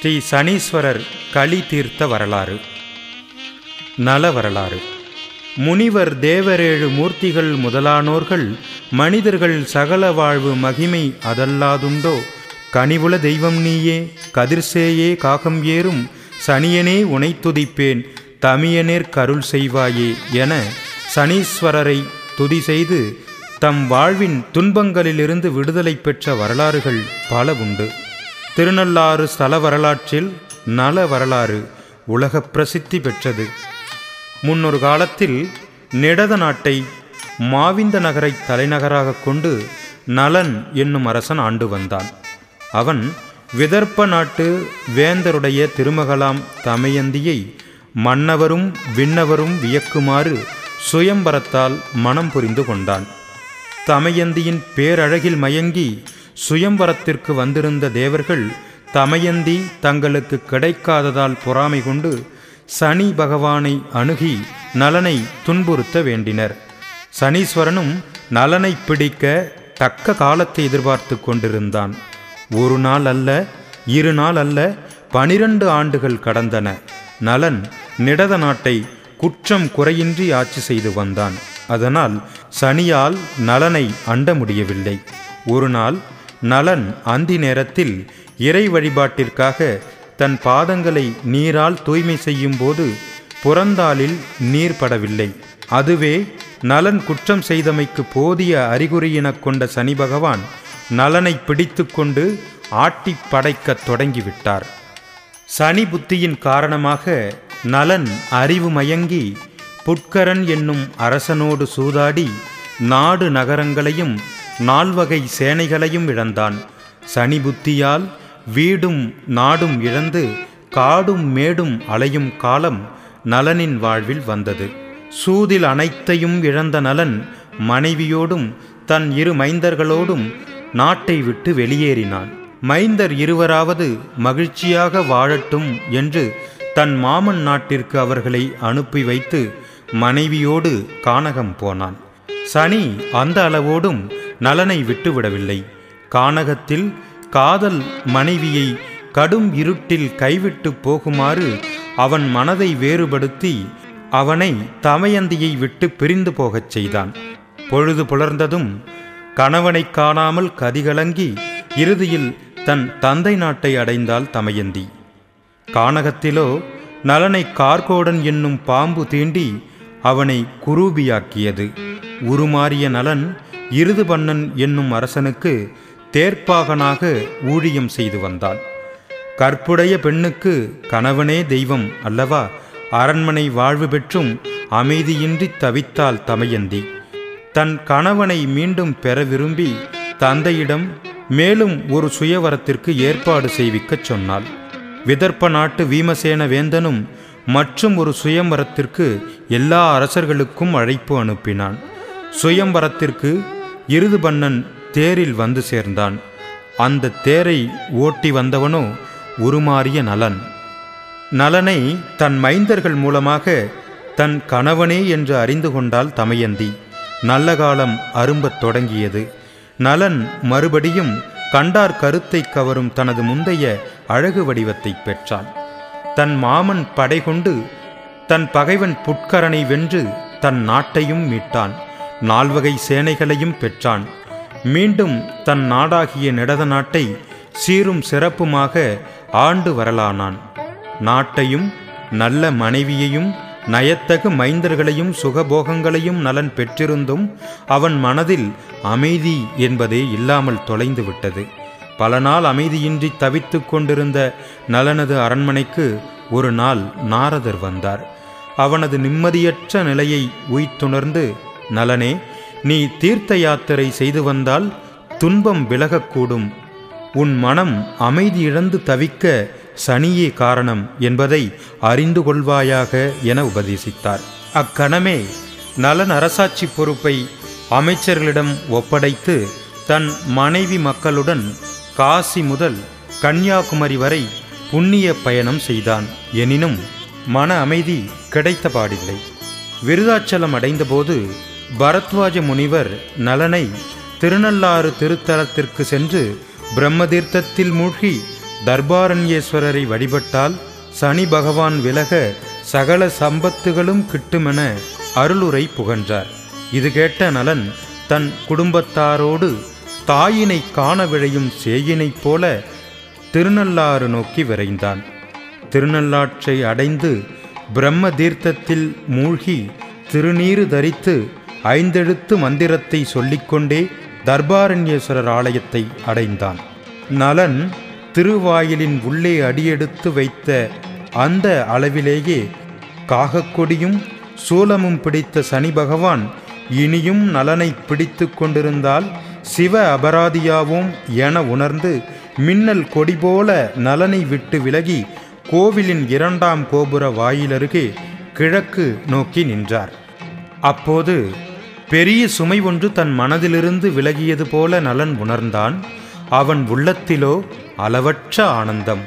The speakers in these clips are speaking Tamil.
ஸ்ரீ சனீஸ்வரர் களி தீர்த்த வரலாறு. நல வரலாறு. முனிவர் தேவரேழு மூர்த்திகள் முதலானோர்கள் மனிதர்கள் சகல வாழ்வு மகிமை அதல்லாதுண்டோ? கனிவுல தெய்வம் நீயே கதிர்சேயே காகம் ஏறும் சனியனே உனைத்துதிப்பேன் தமியனேர் கருள் செய்வாயே என சனீஸ்வரரை துதி செய்து தம் வாழ்வின் துன்பங்களிலிருந்து விடுதலை பெற்ற வரலாறுகள் பல உண்டு. திருநள்ளாறு ஸ்தல வரலாற்றில் நல வரலாறு உலக பிரசித்தி பெற்றது. முன்னொரு காலத்தில் நிடத நாட்டை மாவிந்த நகரை தலைநகராக கொண்டு நலன் என்னும் அரசன் ஆண்டு வந்தான். அவன் விதர்ப்ப நாட்டு வேந்தருடைய திருமகளாம் தமயந்தியை மன்னவரும் விண்ணவரும் வியக்குமாறு சுயம்பரத்தால் மனம் புரிந்து கொண்டான். தமயந்தியின் பேரழகில் மயங்கி சுயம்பரத்திற்கு வந்திருந்த தேவர்கள் தமயந்தி தங்களுக்கு கிடைக்காததால் பொறாமை கொண்டு சனி பகவானை அணுகி நலனை துன்புறுத்த வேண்டினர். சனீஸ்வரனும் நலனை பிடிக்க தக்க காலத்தை எதிர்பார்த்து கொண்டிருந்தான். ஒரு நாள் அல்ல இரு நாள் அல்ல பனிரண்டு ஆண்டுகள் கடந்தன. நலன் நிடத நாட்டை குற்றம் குறையின்றி ஆட்சி செய்து வந்தான். அதனால் சனியால் நலனை அண்ட முடியவில்லை. ஒரு நாள் நலன் அந்தி நேரத்தில் இறை வழிபாட்டிற்காக தன் பாதங்களை நீரால் தூய்மை செய்யும் போது புறந்தாளில் நீர் படவில்லை. அதுவே நலன் குற்றம் செய்தமைக்கு போதிய அறிகுறி எனக் கொண்ட சனி பகவான் நலனை பிடித்து கொண்டு ஆட்டி படைக்கத் தொடங்கிவிட்டார். சனி புத்தியின் காரணமாக நலன் அறிவு மயங்கி புட்கரன் என்னும் அரசனோடு சூதாடி நாடு நகரங்களையும் நால்வகை சேனைகளையும் இழந்தான். சனி புத்தியால் வீடும் நாடும் இழந்து காடும் மேடும் அலையும் காலம் நலனின் வாழ்வில் வந்தது. சூதில் அனைத்தையும் இழந்த நலன் மனைவியோடும் தன் இரு மைந்தர்களோடும் நாட்டை விட்டு வெளியேறினான். மைந்தர் இருவராவது மகிழ்ச்சியாக வாழட்டும் என்று தன் மாமன் நாட்டிற்கு அவர்களை அனுப்பி வைத்து மனைவியோடு கானகம் போனான். சனி அந்த அளவோடும் நலனை விட்டுவிடவில்லை. கானகத்தில் காதல் மனைவியை கடும் இருட்டில் கைவிட்டு போகுமாறு அவன் மனதை வேறுபடுத்தி அவனை தமயந்தியை விட்டு பிரிந்து போகச் செய்தான். பொழுது புலர்ந்ததும் கணவனை காணாமல் கதிகலங்கி இறுதியில் தன் தந்தை நாட்டை அடைந்தாள் தமயந்தி. கானகத்திலோ நலனை கார்கோடன் என்னும் பாம்பு தீண்டி அவனை குரூபியாக்கியது. உருமாறிய நலன் இருதுபண்ணன் என்னும் அரசனுக்கு தேர்ப்பாகனாக ஊழியம் செய்து வந்தான் கற்புடைய பெண்ணுக்கு கணவனே தெய்வம் அல்லவா? அரண்மனை வாழ்வு பெற்றும் அமைதியின்றி தவித்தாள் தமயந்தி. தன் கணவனை மீண்டும் பெற விரும்பி தந்தையிடம் மேலும் ஒரு சுயவரத்திற்கு ஏற்பாடு செய்விக்கச் சொன்னாள். விதர்ப்ப நாட்டு வீமசேன வேந்தனும் மற்றும் ஒரு சுயம்பரத்திற்கு எல்லா அரசர்களுக்கும் அழைப்பு அனுப்பினான். சுயம்பரத்திற்கு இருதுபண்ணன் தேரில் வந்து சேர்ந்தான். அந்த தேரை ஓட்டி வந்தவனோ உருமாறிய நலன். நலனை தன் மைந்தர்கள் மூலமாக தன் கணவனே என்று அறிந்து கொண்டால் தமயந்தி. நல்ல காலம் அரும்பத் தொடங்கியது. நலன் மறுபடியும் கண்டார் கருத்தை கவரும் தனது முந்தைய அழகு வடிவத்தை பெற்றான். தன் மாமன் படை கொண்டு தன் பகைவன் புட்கரனை வென்று தன் நாட்டையும் மீட்டான். நால்வகை சேனைகளையும் பெற்றான். மீண்டும் தன் நாடாகிய நிடத நாட்டை சீரும் சிறப்புமாக ஆண்டு வரலானான். நாட்டையும் நல்ல மனைவியையும் நயத்தகு மைந்தர்களையும் சுகபோகங்களையும் நலன் பெற்றிருந்தும் அவன் மனதில் அமைதி என்பதே இல்லாமல் தொலைந்து விட்டது பல நாள் அமைதியின்றி தவித்து கொண்டிருந்த நலனது அரண்மனைக்கு ஒரு நாள் நாரதர் வந்தார். அவனது நிம்மதியற்ற நிலையை உய்த்துணர்ந்து நலனே நீ தீர்த்த யாத்திரை செய்து வந்தால் துன்பம் விலகக்கூடும். உன் மனம் அமைதி இழந்து தவிக்க சனியே காரணம் என்பதை அறிந்து கொள்வாயாக என உபதேசித்தார். அக்கணமே நலன் அரசாட்சி பொறுப்பை அமைச்சர்களிடம் ஒப்படைத்து தன் மனைவி மக்களுடன் காசி முதல் கன்னியாகுமரி வரை புண்ணிய பயணம் செய்தான். எனினும் மன அமைதி கிடைத்த பாடில்லை விருதாச்சலம் அடைந்தபோது பரத்வாஜ முனிவர் நலனை திருநள்ளாறு திருத்தலத்திற்கு சென்று பிரம்மதீர்த்தத்தில் மூழ்கி தர்பாரண்யேஸ்வரரை வழிபட்டால் சனி பகவான் விலக சகல சம்பத்துகளும் கிட்டுமென அருளுரை புகன்றார். இது கேட்ட நலன் தன் குடும்பத்தாரோடு தாயினை காண விழையும் சேயினைப் போல திருநள்ளாறு நோக்கி விரைந்தான். திருநள்ளாற்றை அடைந்து பிரம்ம தீர்த்தத்தில் மூழ்கி திருநீறு தரித்து ஐந்தெழுத்து மந்திரத்தை சொல்லிக்கொண்டே தர்பாரண்யேஸ்வரர் ஆலயத்தை அடைந்தான். நலன் திருவாயிலின் உள்ளே அடியெடுத்து வைத்த அந்த அளவிலேயே காகக்கொடியும் சூலமும் பிடித்த சனி பகவான் இனியும் நலனை பிடித்து கொண்டிருந்தால் சிவ அபராதியாவோம் என உணர்ந்து மின்னல் கொடி போல நலனை விட்டு விலகி கோவிலின் இரண்டாம் கோபுர வாயிலருகே கிழக்கு நோக்கி நின்றார். அப்போது பெரிய சுமை ஒன்று தன் மனதிலிருந்து விலகியது போல நலன் உணர்ந்தான். அவன் உள்ளத்திலோ அளவற்ற ஆனந்தம்.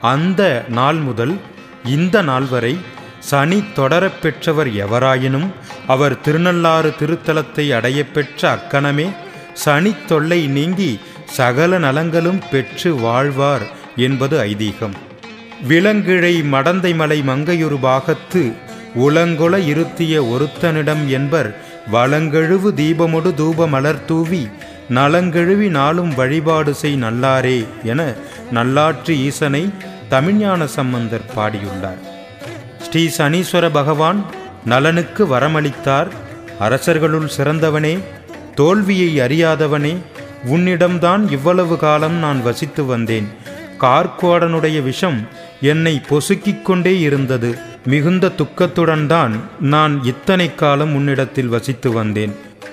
அந்த நாள் முதல் இந்த நாள் வரை சனி தொடரப் பெற்றவர் எவராயினும் அவர் திருநள்ளாறு திருத்தலத்தை அடையப்பெற்ற அக்கணமே சனி தொல்லை நீங்கி சகல நலங்களும் பெற்று வாழ்வார் என்பது ஐதீகம். விலங்கிழை மடந்தை மலை மங்கையொரு பாகத்து உலங்கொல இருத்திய ஒருத்தனிடம் என்பர் வளங்கழுவு தீபமொடு தூப மலர் தூவி நலங்கெழுவி நாளும் வழிபாடு செய் நல்லாரே என நல்லாற்று ஈசனை தமிழ்ஞான சம்பந்தர் பாடியுள்ளார். ஸ்ரீ சனீஸ்வர பகவான் நலனுக்கு வரமளித்தார். அரசர்களுள் சிறந்தவனே தோல்வியை அறியாதவனே உன்னிடம்தான் இவ்வளவு காலம் நான் வசித்து வந்தேன். கார்கோடனுடைய விஷம் என்னை பொசுக்கிக் கொண்டே இருந்தது. மிகுந்த துக்கத்துடன் தான் நான் இத்தனை காலம் உன்னிடத்தில் வசித்து வந்தேன்.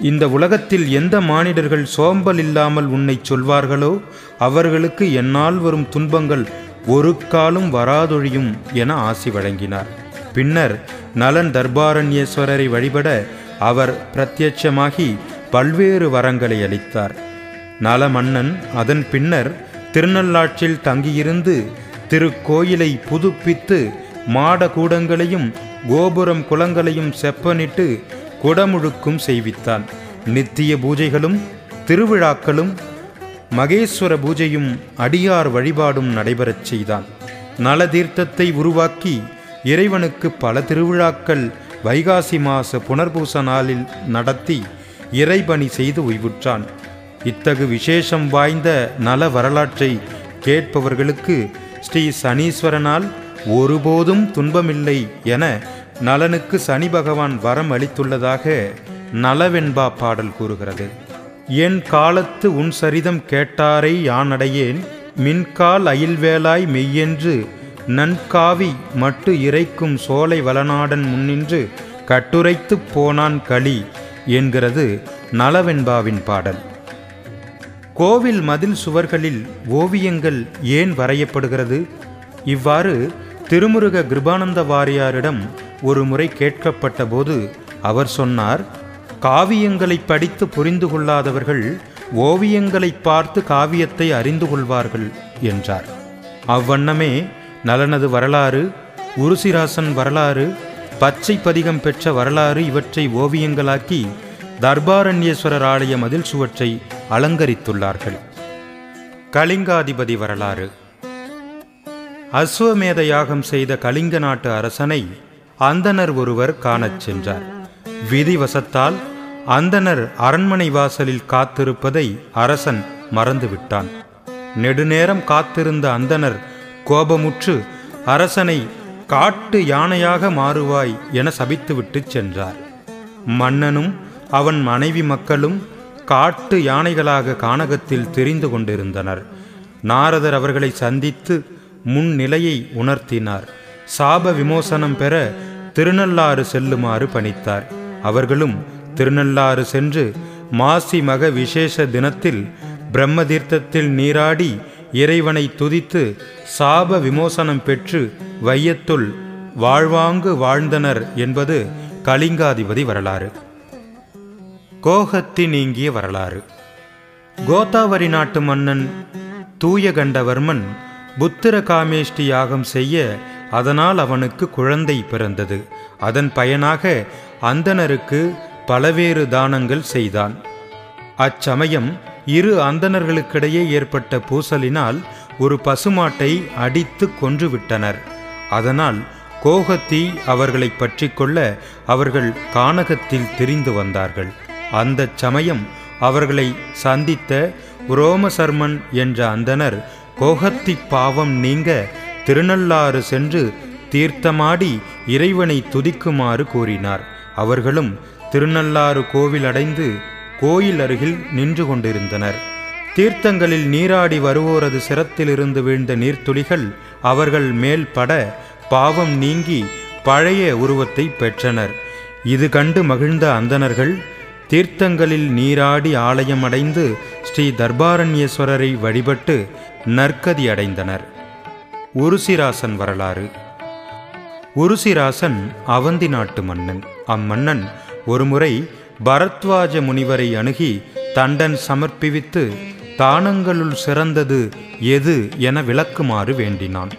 இந்த உலகத்தில் எந்த மானிடர்கள் சோம்பல் இல்லாமல் உன்னை சொல்வார்களோ அவர்களுக்கு என்னால் வரும் துன்பங்கள் ஒரு காலும் வராதொழியும் என ஆசி வழங்கினார். பின்னர் நலன் தர்பாரண்யேஸ்வரரை வழிபட அவர் பிரத்யட்சமாகி பல்வேறு வரங்களை அளித்தார். நல மன்னன் அதன் பின்னர் திருநள்ளாற்றில் தங்கியிருந்து திருக்கோயிலை புதுப்பித்து மாட கூடங்களையும் கோபுரம் குளங்களையும் செப்பனிட்டு குடமுழுக்கும் செய்வித்தான் நித்திய பூஜைகளும் திருவிழாக்களும் மகேஸ்வர பூஜையும் அடியார் வழிபாடும் நடைபெறச் செய்தான் நலதீர்த்தத்தை உருவாக்கி இறைவனுக்கு பல திருவிழாக்கள் வைகாசி மாச புனர்பூச நாளில் நடத்தி இறைபணி செய்து உய்வுற்றான். இத்தகு விசேஷம் வாய்ந்த நல வரலாற்றை கேட்பவர்களுக்கு ஸ்ரீ சனீஸ்வரனால் ஒருபோதும் துன்பமில்லை என நலனுக்கு சனி பகவான் வரம் அளித்துள்ளதாக நலவெண்பா பாடல் கூறுகிறது. என் காலத்து உன் சரிதம் கேட்டாரை யானடையேன்? மின்கால் அயில்வேலாய் மெய்யென்று நன்காவி மட்டு இறைக்கும் சோலை வளநாடன் முன்னின்று கட்டுரைத்துப் போனான் களி என்கிறது நலவெண்பாவின் பாடல். கோவில் மதில் சுவர்களில் ஓவியங்கள் ஏன் வரையப்படுகிறது? இவ்வாறு திருமுருக கிருபானந்த வாரியாரிடம் ஒரு முறை கேட்கப்பட்ட போது அவர் சொன்னார் காவியங்களை படித்து புரிந்து கொள்ளாதவர்கள் ஓவியங்களை பார்த்து காவியத்தை அறிந்து கொள்வார்கள் என்றார். அவ்வண்ணமே நலனது வரலாறு உருசிராசன் வரலாறு பச்சை பதிகம் பெற்ற வரலாறு இவற்றை ஓவியங்களாக்கி தர்பாரண்யேஸ்வரர் ஆலய மதில் சுவற்றை அலங்கரித்துள்ளார்கள். கலிங்காதிபதி வரலாறு. அஸ்வமேத யாகம் செய்த கலிங்க நாட்டு அரசனை அந்தனர் ஒருவர் காணச் சென்றார். விதிவசத்தால் அந்தனர் அரண்மனை வாசலில் காத்திருப்பதை அரசன் மறந்துவிட்டான். நெடுநேரம் காத்திருந்த அந்தனர் கோபமுற்று அரசனை காட்டு யானையாக மாறுவாய் என சபித்துவிட்டு சென்றார். மன்னனும் அவன் மனைவி மக்களும் காட்டு யானைகளாக கானகத்தில் தெரிந்து கொண்டிருந்தனர். நாரதர் அவர்களை சந்தித்து முன்னிலையை உணர்த்தினார். சாப விமோசனம் பெற திருநள்ளாறு செல்லுமாறு பணித்தார். அவர்களும் திருநள்ளாறு சென்று மாசி மக விசேஷ தினத்தில் பிரம்ம தீர்த்தத்தில் நீராடி இறைவனை துதித்து சாப விமோசனம் பெற்று வையத்துள் வாழ்வாங்கு வாழ்ந்தனர் என்பது கலிங்காதிபதி வரலாறு. கோகத்தி நீங்கிய வரலாறு. கோதாவரி நாட்டு மன்னன் தூயகண்டவர்மன் புத்திர காமேஷ்டி யாகம் செய்ய அதனால் அவனுக்கு குழந்தை பிறந்தது. அதன் பயனாக அந்தணருக்கு பலவேறு தானங்கள் செய்தான். அச்சமயம் இரு அந்தணர்களுக்கிடையே ஏற்பட்ட பூசலினால் ஒரு பசுமாட்டை அடித்து கொன்றுவிட்டனர். அதனால் கோகத்தி அவர்களை பற்றி கொள்ள அவர்கள் கானகத்தில் திரிந்து வந்தார்கள். அந்த சமயம் அவர்களை சந்தித்த உரோமசர்மன் என்ற அந்தனர் கோகத்தி பாவம் நீங்க திருநள்ளாறு சென்று தீர்த்தமாடி இறைவனை துதிக்குமாறு கூறினார். அவர்களும் திருநள்ளாறு கோவில் அடைந்து கோயில் அருகில் நின்று கொண்டிருந்தனர். தீர்த்தங்களில் நீராடி வருவோரது சிரத்திலிருந்து வீழ்ந்த நீர்த்துளிகள் அவர்கள் மேல் பட பாவம் நீங்கி பழைய உருவத்தை பெற்றனர். இது கண்டு மகிழ்ந்த அந்தணர்கள் தீர்த்தங்களில் நீராடி ஆலயம் அடைந்து ஸ்ரீ தர்பாரண்யேஸ்வரரை வழிபட்டு நற்கதி அடைந்தனர் உருசிராசன் வரலாறு. உருசிராசன் அவந்தி நாட்டு மன்னன். அம்மன்னன் ஒருமுறை பரத்வாஜ முனிவரை அணுகி தண்டன் சமர்ப்பிவித்து தானங்களுள் சிறந்தது எது என விளக்குமாறு வேண்டினான்.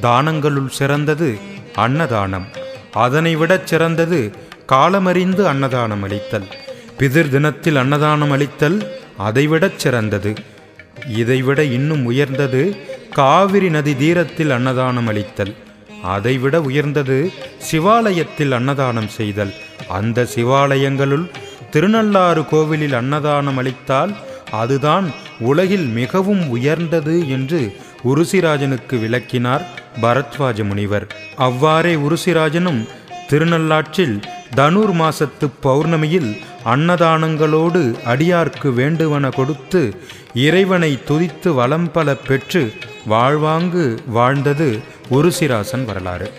தானங்களுள் சிறந்தது அன்னதானம். அதனை விடச் சிறந்தது காலமறிந்து அன்னதானம் அளித்தல் பிதிர் தினத்தில் அன்னதானம் அளித்தல் அதைவிடச் சிறந்தது. இதைவிட இன்னும் உயர்ந்தது காவிரி நதி தீரத்தில் அன்னதானம் அளித்தல். அதைவிட உயர்ந்தது சிவாலயத்தில் அன்னதானம் செய்தல். அந்த சிவாலயங்களுள் திருநள்ளாறு கோவிலில் அன்னதானம் அளித்தால் அதுதான் உலகில் மிகவும் உயர்ந்தது என்று உருசிராஜனுக்கு விளக்கினார் பரத்வாஜ முனிவர். அவ்வாறே உருசிராஜனும் திருநள்ளாற்றில் தனுர் மாசத்து பௌர்ணமியில் அன்னதானங்களோடு அடியார்க்கு வேண்டுவன கொடுத்து இறைவனை துதித்து வளம்பல பெற்று வாழ்வாங்கு வாழ்ந்தது ஒரு சிராசன் வரலாறு.